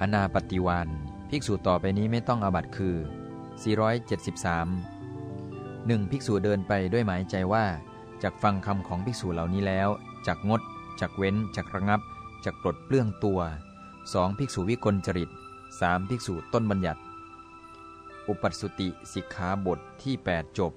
อนาปฏิวานภิกษุต่อไปนี้ไม่ต้องอาบัตคือ 473 1. ภิกษุเดินไปด้วยหมายใจว่าจากฟังคำของภิกษุเหล่านี้แล้วจากงดจากเว้นจากระงับจากปลดเปลื้องตัว 2. ภิกษุวิกลจริต 3. ภิกษุต้นบัญญัติ อุปัสสุติสิกขาบทที่ 8 จบ